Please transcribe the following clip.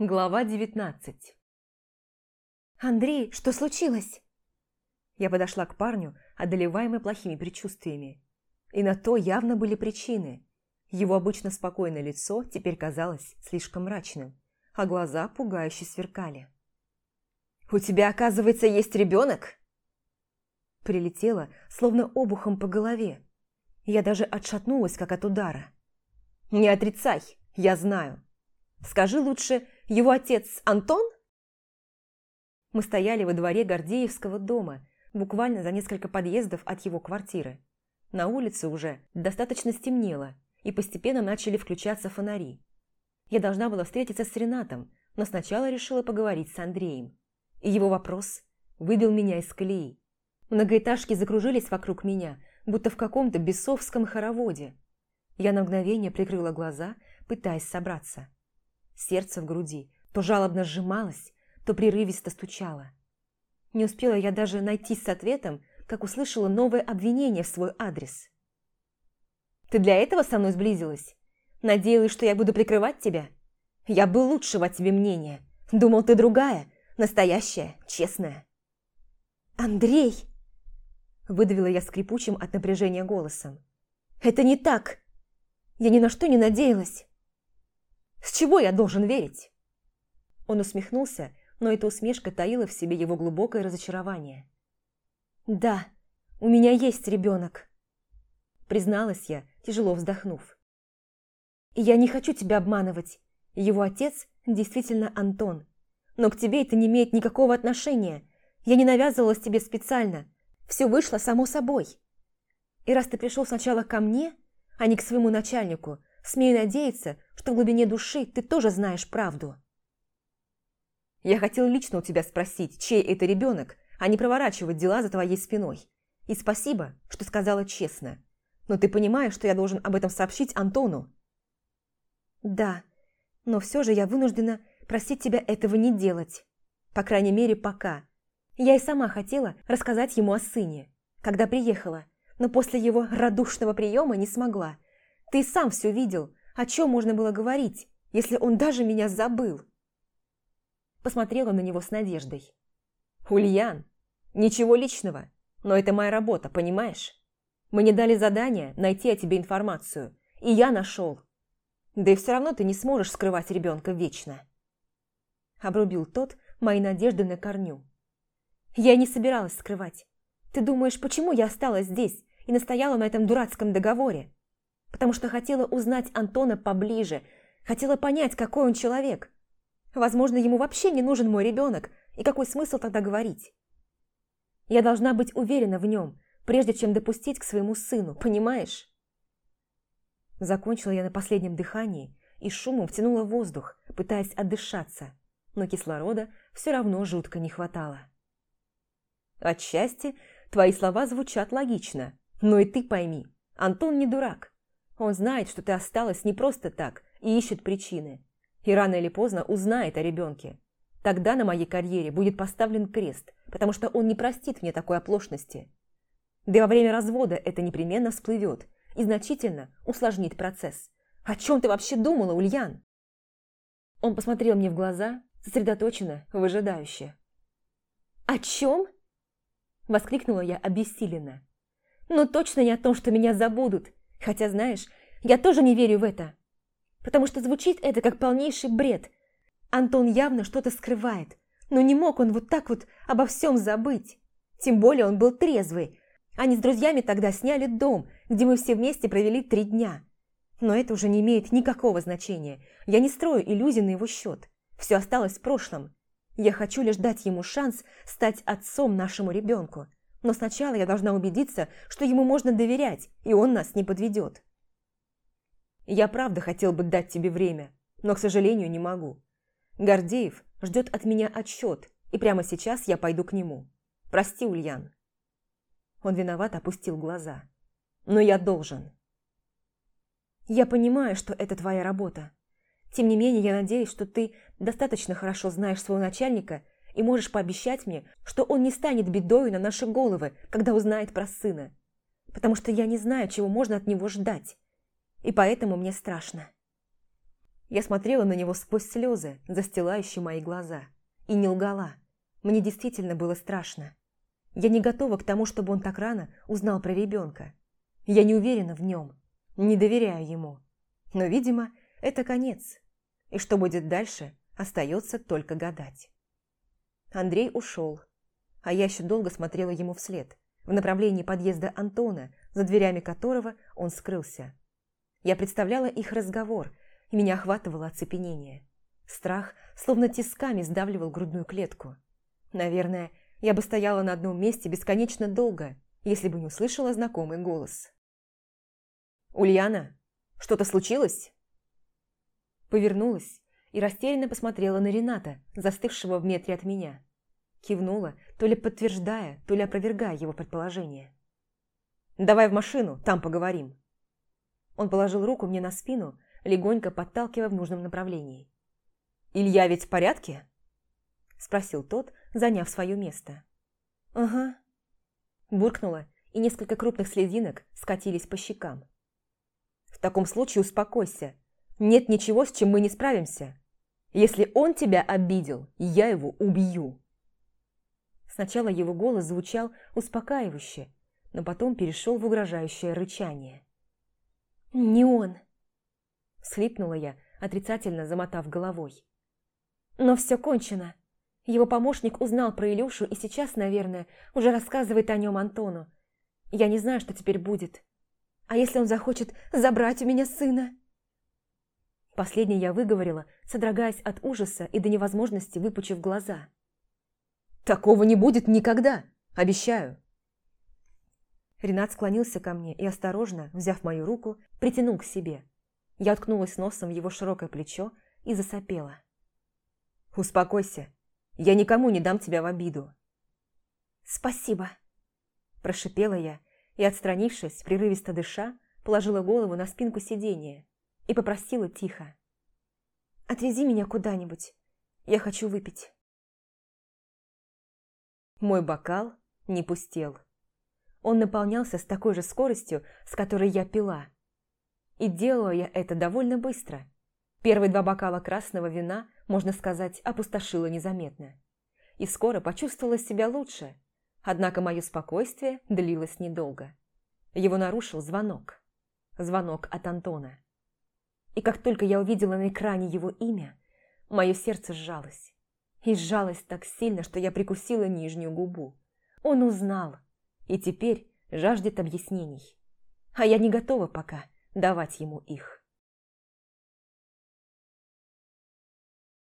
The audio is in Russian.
Глава 19 «Андрей, что случилось?» Я подошла к парню, одолеваемой плохими предчувствиями. И на то явно были причины. Его обычно спокойное лицо теперь казалось слишком мрачным, а глаза пугающе сверкали. «У тебя, оказывается, есть ребенок?» Прилетело, словно обухом по голове. Я даже отшатнулась, как от удара. «Не отрицай, я знаю. Скажи лучше, его отец Антон?» Мы стояли во дворе Гордеевского дома, буквально за несколько подъездов от его квартиры. На улице уже достаточно стемнело, и постепенно начали включаться фонари. Я должна была встретиться с Ренатом, но сначала решила поговорить с Андреем. И его вопрос выбил меня из колеи. Многоэтажки закружились вокруг меня, будто в каком-то бесовском хороводе. Я на мгновение прикрыла глаза, пытаясь собраться. Сердце в груди то жалобно сжималось, то прерывисто стучало. Не успела я даже найтись с ответом, как услышала новое обвинение в свой адрес. «Ты для этого со мной сблизилась? Надеялась, что я буду прикрывать тебя? Я был лучшего о тебе мнения. Думал, ты другая, настоящая, честная». «Андрей!» Выдавила я скрипучим от напряжения голосом. «Это не так! Я ни на что не надеялась!» С чего я должен верить?» Он усмехнулся, но эта усмешка таила в себе его глубокое разочарование. «Да, у меня есть ребенок», призналась я, тяжело вздохнув. «И я не хочу тебя обманывать. Его отец действительно Антон. Но к тебе это не имеет никакого отношения. Я не навязывалась тебе специально. Все вышло само собой. И раз ты пришел сначала ко мне, а не к своему начальнику, Смею надеяться, что в глубине души ты тоже знаешь правду. Я хотел лично у тебя спросить, чей это ребенок, а не проворачивать дела за твоей спиной. И спасибо, что сказала честно. Но ты понимаешь, что я должен об этом сообщить Антону? Да, но все же я вынуждена просить тебя этого не делать. По крайней мере, пока. Я и сама хотела рассказать ему о сыне, когда приехала, но после его радушного приема не смогла – ты сам все видел. О чем можно было говорить, если он даже меня забыл?» Посмотрела на него с надеждой. «Ульян, ничего личного, но это моя работа, понимаешь? Мне дали задание найти о тебе информацию, и я нашел. Да и все равно ты не сможешь скрывать ребенка вечно». Обрубил тот мои надежды на корню. «Я не собиралась скрывать. Ты думаешь, почему я осталась здесь и настояла на этом дурацком договоре? Потому что хотела узнать Антона поближе, хотела понять, какой он человек. Возможно, ему вообще не нужен мой ребенок, и какой смысл тогда говорить? Я должна быть уверена в нем, прежде чем допустить к своему сыну, понимаешь? Закончила я на последнем дыхании и шумом втянула воздух, пытаясь отдышаться, но кислорода все равно жутко не хватало. Отчасти твои слова звучат логично, но и ты пойми, Антон не дурак. Он знает, что ты осталась не просто так и ищет причины. И рано или поздно узнает о ребенке. Тогда на моей карьере будет поставлен крест, потому что он не простит мне такой оплошности. Да и во время развода это непременно всплывет и значительно усложнит процесс. О чем ты вообще думала, Ульян? Он посмотрел мне в глаза, сосредоточенно, выжидающе. «О чем?» Воскликнула я обессиленно. «Ну точно не о том, что меня забудут Хотя, знаешь, я тоже не верю в это. Потому что звучит это как полнейший бред. Антон явно что-то скрывает. Но не мог он вот так вот обо всем забыть. Тем более он был трезвый. Они с друзьями тогда сняли дом, где мы все вместе провели три дня. Но это уже не имеет никакого значения. Я не строю иллюзий на его счет. Все осталось в прошлом. Я хочу лишь дать ему шанс стать отцом нашему ребенку. Но сначала я должна убедиться, что ему можно доверять, и он нас не подведет. Я правда хотел бы дать тебе время, но, к сожалению, не могу. Гордеев ждет от меня отчет, и прямо сейчас я пойду к нему. Прости, Ульян. Он виноват опустил глаза. Но я должен. Я понимаю, что это твоя работа. Тем не менее, я надеюсь, что ты достаточно хорошо знаешь своего начальника и можешь пообещать мне, что он не станет бедою на наши головы, когда узнает про сына. Потому что я не знаю, чего можно от него ждать. И поэтому мне страшно. Я смотрела на него сквозь слезы, застилающие мои глаза. И не лгала. Мне действительно было страшно. Я не готова к тому, чтобы он так рано узнал про ребенка. Я не уверена в нем, не доверяю ему. Но, видимо, это конец. И что будет дальше, остается только гадать. Андрей ушел, а я еще долго смотрела ему вслед, в направлении подъезда Антона, за дверями которого он скрылся. Я представляла их разговор, и меня охватывало оцепенение. Страх словно тисками сдавливал грудную клетку. Наверное, я бы стояла на одном месте бесконечно долго, если бы не услышала знакомый голос. «Ульяна, что-то случилось?» Повернулась и растерянно посмотрела на Рената, застывшего в метре от меня. Кивнула, то ли подтверждая, то ли опровергая его предположение. «Давай в машину, там поговорим». Он положил руку мне на спину, легонько подталкивая в нужном направлении. «Илья ведь в порядке?» Спросил тот, заняв свое место. «Ага». Буркнула, и несколько крупных слезинок скатились по щекам. «В таком случае успокойся. Нет ничего, с чем мы не справимся. Если он тебя обидел, я его убью». Сначала его голос звучал успокаивающе, но потом перешел в угрожающее рычание. «Не он!» Слипнула я, отрицательно замотав головой. «Но все кончено. Его помощник узнал про Илюшу и сейчас, наверное, уже рассказывает о нем Антону. Я не знаю, что теперь будет. А если он захочет забрать у меня сына?» Последнее я выговорила, содрогаясь от ужаса и до невозможности выпучив глаза. «Такого не будет никогда, обещаю!» Ренат склонился ко мне и, осторожно, взяв мою руку, притянул к себе. Я уткнулась носом в его широкое плечо и засопела. «Успокойся, я никому не дам тебя в обиду». «Спасибо», – прошипела я и, отстранившись, прерывисто дыша, положила голову на спинку сиденья и попросила тихо. «Отвези меня куда-нибудь. Я хочу выпить». Мой бокал не пустел. Он наполнялся с такой же скоростью, с которой я пила. И делала я это довольно быстро. Первые два бокала красного вина, можно сказать, опустошила незаметно. И скоро почувствовала себя лучше. Однако мое спокойствие длилось недолго. Его нарушил звонок. Звонок от Антона. И как только я увидела на экране его имя, мое сердце сжалось. И сжалось так сильно, что я прикусила нижнюю губу. Он узнал и теперь жаждет объяснений. А я не готова пока давать ему их.